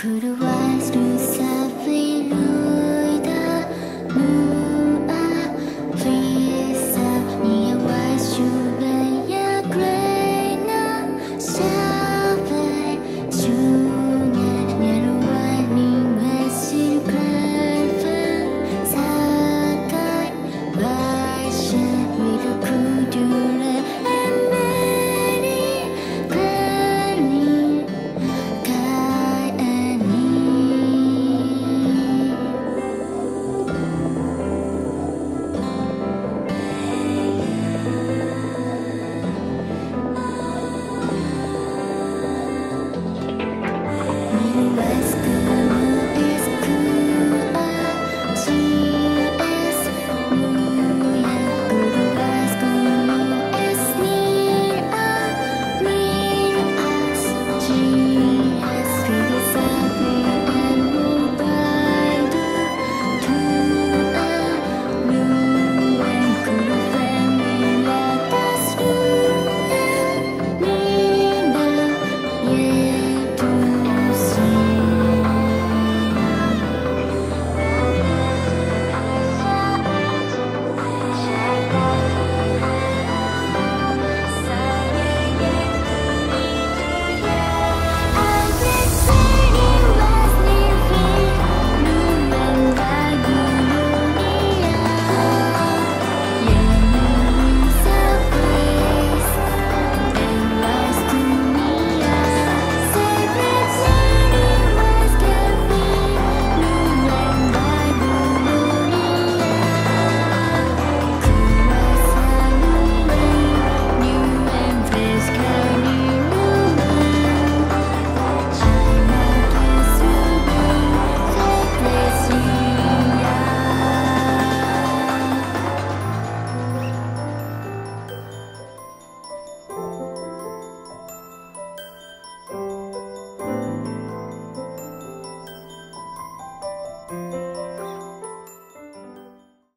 Could have wise the sound Let's go.